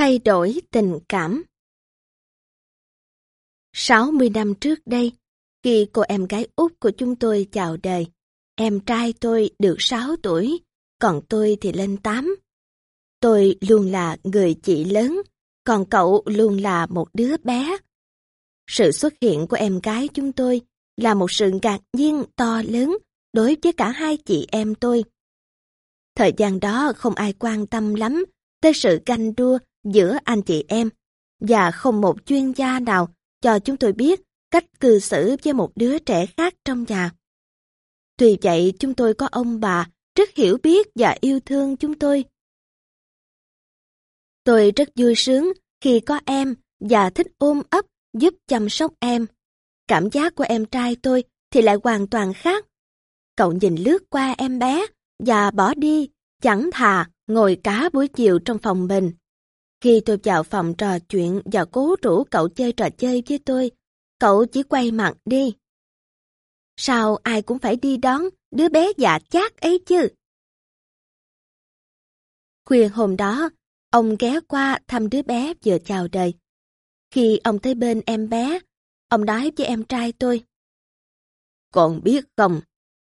Thay đổi tình cảm 60 năm trước đây, khi cô em gái út của chúng tôi chào đời, em trai tôi được 6 tuổi, còn tôi thì lên 8. Tôi luôn là người chị lớn, còn cậu luôn là một đứa bé. Sự xuất hiện của em gái chúng tôi là một sự ngạc nhiên to lớn đối với cả hai chị em tôi. Thời gian đó không ai quan tâm lắm tới sự ganh đua giữa anh chị em, và không một chuyên gia nào cho chúng tôi biết cách cư xử với một đứa trẻ khác trong nhà. Tuy vậy chúng tôi có ông bà rất hiểu biết và yêu thương chúng tôi. Tôi rất vui sướng khi có em và thích ôm ấp giúp chăm sóc em. Cảm giác của em trai tôi thì lại hoàn toàn khác. Cậu nhìn lướt qua em bé và bỏ đi, chẳng thà ngồi cả buổi chiều trong phòng mình. Khi tôi vào phòng trò chuyện và cố rủ cậu chơi trò chơi với tôi, cậu chỉ quay mặt đi. Sao ai cũng phải đi đón đứa bé dạ chát ấy chứ? Khuya hôm đó, ông ghé qua thăm đứa bé vừa chào đời. Khi ông tới bên em bé, ông nói với em trai tôi. Còn biết không,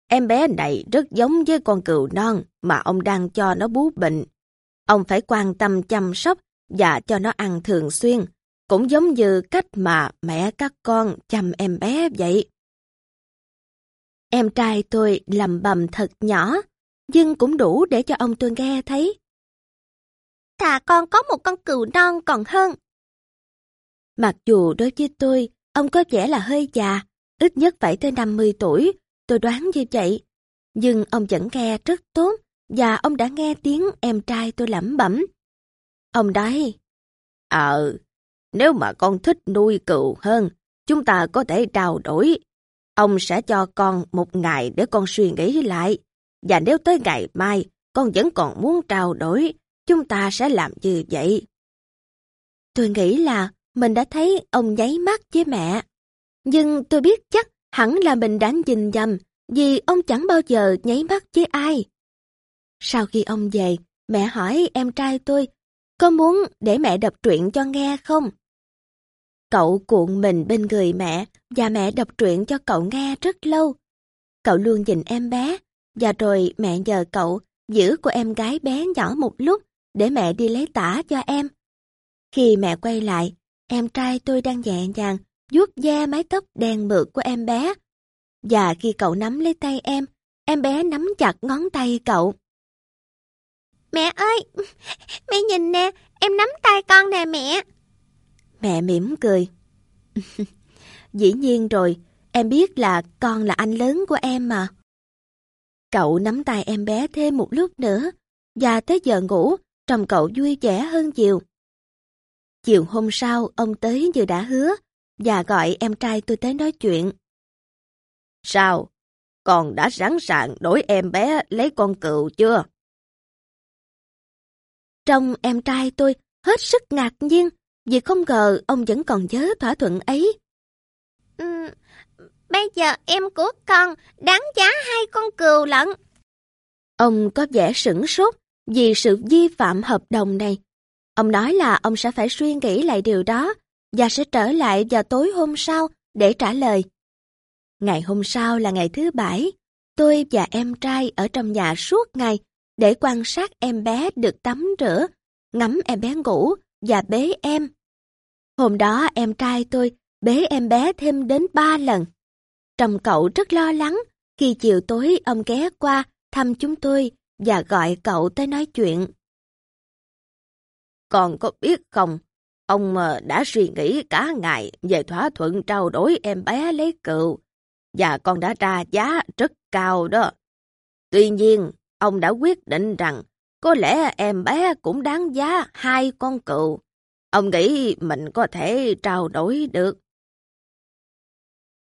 em bé này rất giống với con cừu non mà ông đang cho nó bú bệnh. Ông phải quan tâm chăm sóc và cho nó ăn thường xuyên, cũng giống như cách mà mẹ các con chăm em bé vậy. Em trai tôi lầm bầm thật nhỏ, nhưng cũng đủ để cho ông tôi nghe thấy. Thà con có một con cừu non còn hơn. Mặc dù đối với tôi, ông có vẻ là hơi già, ít nhất phải tới 50 tuổi, tôi đoán như vậy. Nhưng ông vẫn nghe rất tốt, và ông đã nghe tiếng em trai tôi lẩm bẩm. Ông nói, Ờ, nếu mà con thích nuôi cừu hơn, chúng ta có thể trao đổi. Ông sẽ cho con một ngày để con suy nghĩ lại. Và nếu tới ngày mai, con vẫn còn muốn trao đổi, chúng ta sẽ làm như vậy. Tôi nghĩ là mình đã thấy ông nháy mắt với mẹ. Nhưng tôi biết chắc hẳn là mình đã nhìn nhầm vì ông chẳng bao giờ nháy mắt với ai. Sau khi ông về, mẹ hỏi em trai tôi có muốn để mẹ đọc truyện cho nghe không? Cậu cuộn mình bên người mẹ và mẹ đọc truyện cho cậu nghe rất lâu. Cậu luôn nhìn em bé và rồi mẹ nhờ cậu giữ của em gái bé nhỏ một lúc để mẹ đi lấy tả cho em. Khi mẹ quay lại, em trai tôi đang nhẹ nhàng vuốt da mái tóc đen mượt của em bé. Và khi cậu nắm lấy tay em, em bé nắm chặt ngón tay cậu. Mẹ ơi, mẹ nhìn nè, em nắm tay con nè mẹ. Mẹ mỉm cười. Dĩ nhiên rồi, em biết là con là anh lớn của em mà. Cậu nắm tay em bé thêm một lúc nữa, và tới giờ ngủ, trông cậu vui vẻ hơn nhiều. Chiều hôm sau, ông tới như đã hứa, và gọi em trai tôi tới nói chuyện. Sao? Con đã sẵn sàng đổi em bé lấy con cừu chưa? Trong em trai tôi hết sức ngạc nhiên vì không ngờ ông vẫn còn nhớ thỏa thuận ấy. Ừ, bây giờ em của con đáng giá hai con cừu lận. Ông có vẻ sửng sốt vì sự vi phạm hợp đồng này. Ông nói là ông sẽ phải suy nghĩ lại điều đó và sẽ trở lại vào tối hôm sau để trả lời. Ngày hôm sau là ngày thứ bảy, tôi và em trai ở trong nhà suốt ngày để quan sát em bé được tắm rửa, ngắm em bé ngủ và bế em. Hôm đó em trai tôi bế em bé thêm đến ba lần. chồng cậu rất lo lắng khi chiều tối ông ghé qua thăm chúng tôi và gọi cậu tới nói chuyện. Còn có biết không, ông ờ, đã suy nghĩ cả ngày về thỏa thuận trao đổi em bé lấy cựu và con đã ra giá rất cao đó. Tuy nhiên, ông đã quyết định rằng có lẽ em bé cũng đáng giá hai con cừu. Ông nghĩ mình có thể trao đổi được.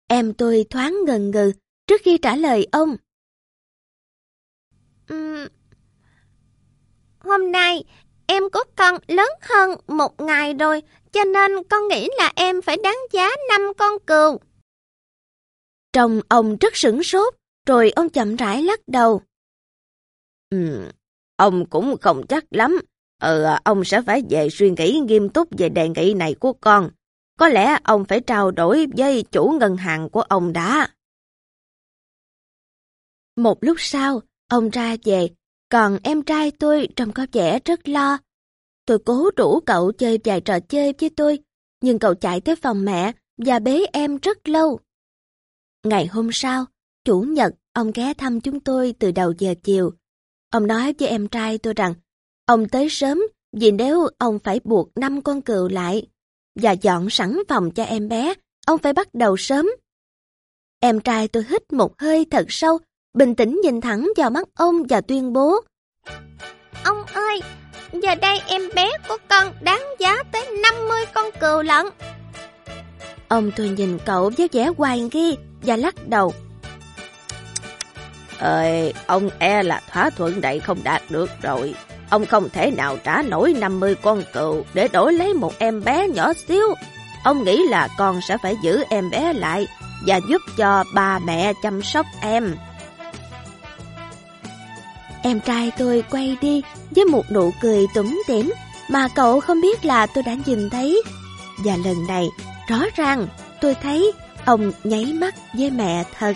Em tôi thoáng ngần ngừ trước khi trả lời ông. Uhm, hôm nay em của con lớn hơn một ngày rồi, cho nên con nghĩ là em phải đáng giá năm con cừu. Trông ông rất sửng sốt, rồi ông chậm rãi lắc đầu. Ừ, ông cũng không chắc lắm, Ừ, ông sẽ phải về suy nghĩ nghiêm túc về đề nghị này của con. Có lẽ ông phải trao đổi với chủ ngân hàng của ông đã. Một lúc sau, ông ra về, còn em trai tôi trông có vẻ rất lo. Tôi cố rủ cậu chơi vài trò chơi với tôi, nhưng cậu chạy tới phòng mẹ và bế em rất lâu. Ngày hôm sau, chủ nhật, ông ghé thăm chúng tôi từ đầu giờ chiều. Ông nói với em trai tôi rằng, ông tới sớm vì nếu ông phải buộc năm con cừu lại và dọn sẵn phòng cho em bé, ông phải bắt đầu sớm. Em trai tôi hít một hơi thật sâu, bình tĩnh nhìn thẳng vào mắt ông và tuyên bố. Ông ơi, giờ đây em bé của con đáng giá tới 50 con cừu lận. Ông tôi nhìn cậu với vẻ hoài nghi và lắc đầu. Ơi, ông e là thỏa thuận này không đạt được rồi. Ông không thể nào trả nổi 50 con cừu để đổi lấy một em bé nhỏ xíu. Ông nghĩ là con sẽ phải giữ em bé lại và giúp cho ba mẹ chăm sóc em. Em trai tôi quay đi với một nụ cười tủm tỉm mà cậu không biết là tôi đã nhìn thấy. Và lần này, rõ ràng tôi thấy ông nháy mắt với mẹ thật.